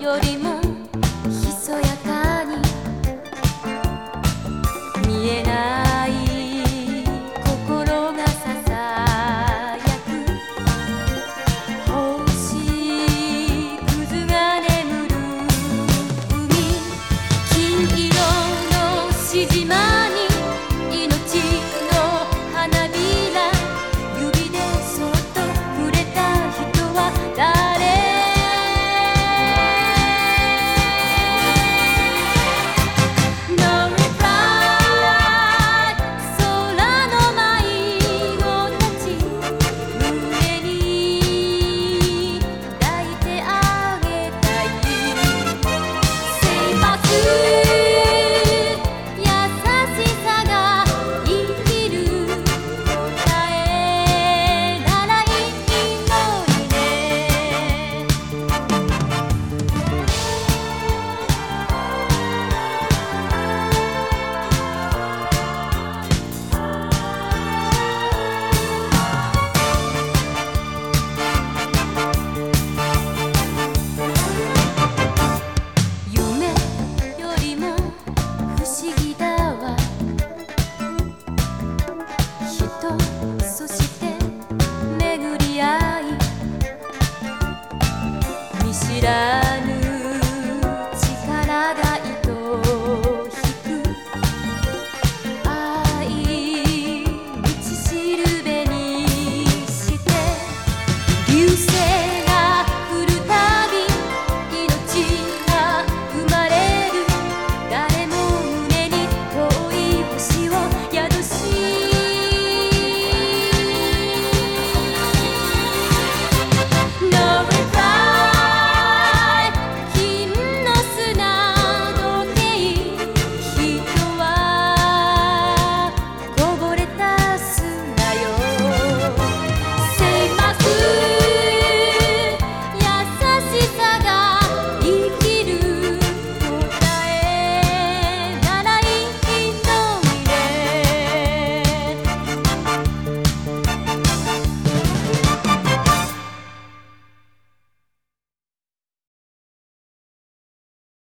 よりもまだ